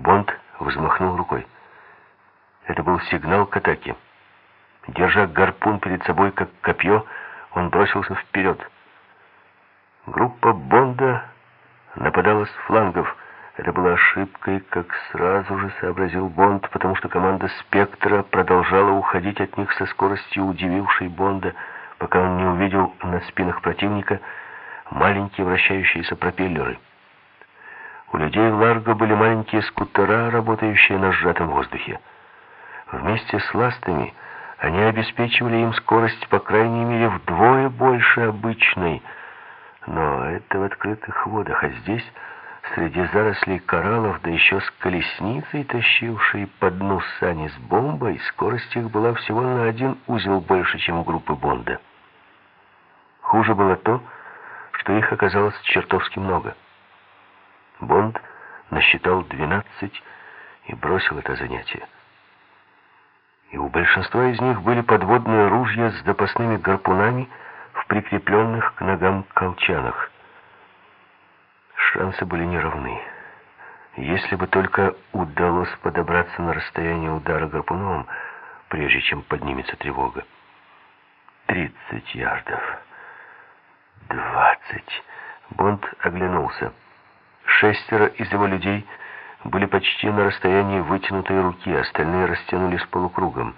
Бонд взмахнул рукой. Это был сигнал к атаке. Держа гарпун перед собой, как копье, он бросился вперед. Группа Бонда нападала с флангов. Это была ошибкой, как сразу же сообразил Бонд, потому что команда «Спектра» продолжала уходить от них со скоростью, удивившей Бонда, пока он не увидел на спинах противника маленькие вращающиеся пропеллеры. У людей Ларго были маленькие скутера, работающие на сжатом воздухе. Вместе с ластами они обеспечивали им скорость, по крайней мере, вдвое больше обычной. Но это в открытых водах, а здесь, среди зарослей кораллов, да еще с колесницей, тащившей по дну сани с бомбой, скорость их была всего на один узел больше, чем у группы Бонда. Хуже было то, что их оказалось чертовски много. Бонд насчитал 12 и бросил это занятие. И у большинства из них были подводные ружья с запасными гарпунами в прикрепленных к ногам колчанах. Шансы были неравны. Если бы только удалось подобраться на расстояние удара гарпуном, прежде чем поднимется тревога. Тридцать ярдов. Двадцать. Бонд оглянулся. Шестеро из его людей были почти на расстоянии вытянутой руки, остальные растянулись полукругом.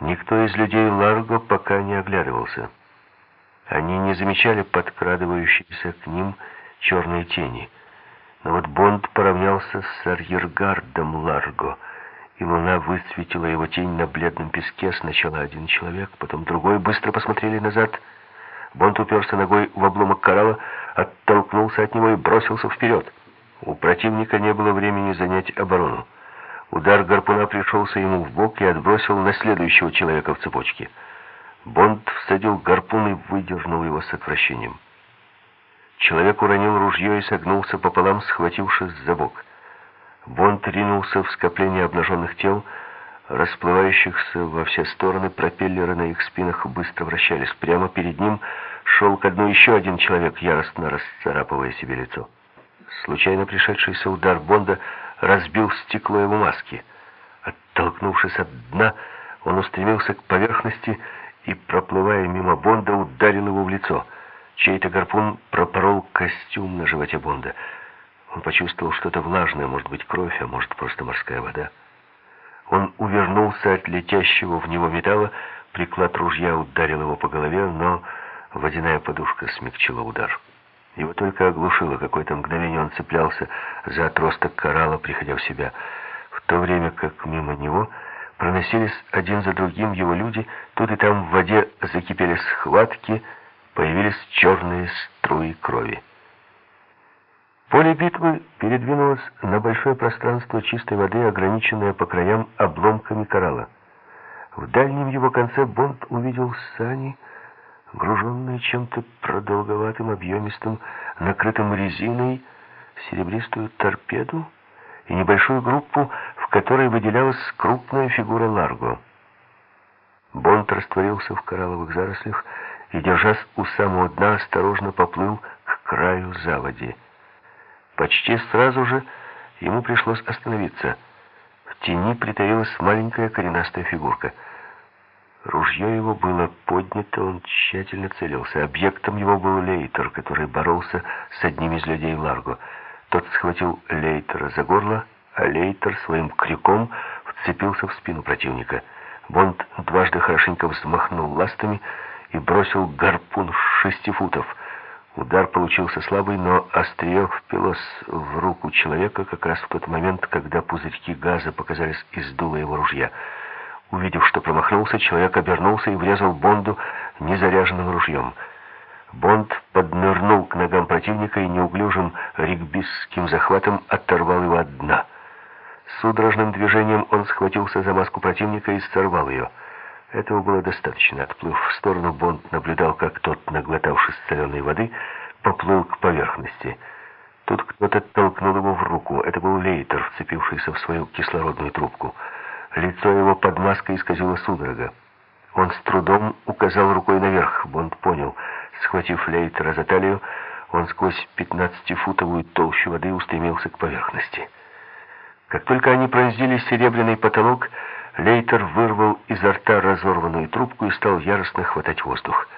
Никто из людей Ларго пока не оглядывался. Они не замечали подкрадывающиеся к ним черные тени. Но вот Бонд поравнялся с арьергардом Ларго, и луна высветила его тень на бледном песке. Сначала один человек, потом другой. Быстро посмотрели назад. Бонд уперся ногой в обломок коралла, оттолкнулся от него и бросился вперед. У противника не было времени занять оборону. Удар гарпуна пришелся ему в бок и отбросил на следующего человека в цепочке. Бонд всадил гарпун и выдернул его с отвращением. Человек уронил ружье и согнулся пополам, схватившись за бок. Бонд ринулся в скопление обнаженных тел, расплывающихся во все стороны, пропеллеры на их спинах быстро вращались. Прямо перед ним шел ко дну еще один человек, яростно расцарапывая себе лицо. Случайно пришедшийся удар Бонда разбил стекло его маски. Оттолкнувшись от дна, он устремился к поверхности и, проплывая мимо Бонда, ударил его в лицо. Чей-то гарпун пропорол костюм на животе Бонда. Он почувствовал что-то влажное, может быть, кровь, а может, просто морская вода. Он увернулся от летящего в него металла, приклад ружья ударил его по голове, но водяная подушка смягчила удар. Его только оглушило. Какое-то мгновение он цеплялся за отросток коралла, приходя в себя. В то время как мимо него проносились один за другим его люди, тут и там в воде закипели схватки, появились черные струи крови. Поле битвы передвинулось на большое пространство чистой воды, ограниченное по краям обломками коралла. В дальнем его конце Бонд увидел сани, груженные чем-то продолговатым, объемистым, накрытым резиной, серебристую торпеду и небольшую группу, в которой выделялась крупная фигура Ларго. Бонд растворился в коралловых зарослях и, держась у самого дна, осторожно поплыл к краю заводи. Почти сразу же ему пришлось остановиться. В тени притаилась маленькая коренастая фигурка — Ружье его было поднято, он тщательно целился. Объектом его был Лейтер, который боролся с одним из людей Ларго. Тот схватил Лейтера за горло, а Лейтер своим крюком вцепился в спину противника. Бонд дважды хорошенько взмахнул ластами и бросил гарпун с шести футов. Удар получился слабый, но острие впилось в руку человека как раз в тот момент, когда пузырьки газа показались из дула его ружья. Увидев, что промахнулся, человек обернулся и врезал Бонду незаряженным ружьем. Бонд поднырнул к ногам противника и неуклюжим ригбистским захватом оторвал его от дна. Судорожным движением он схватился за маску противника и сорвал ее. Этого было достаточно. Отплыв в сторону, Бонд наблюдал, как тот, наглотавшись соленой воды, поплыл к поверхности. Тут кто-то толкнул его в руку. Это был Лейтер, вцепившийся в свою кислородную трубку. Лицо его под маской исказило судорога. Он с трудом указал рукой наверх. Бонд понял. Схватив Лейтера за талию, он сквозь пятнадцатифутовую толщу воды устремился к поверхности. Как только они пронзили серебряный потолок, Лейтер вырвал изо рта разорванную трубку и стал яростно хватать воздух.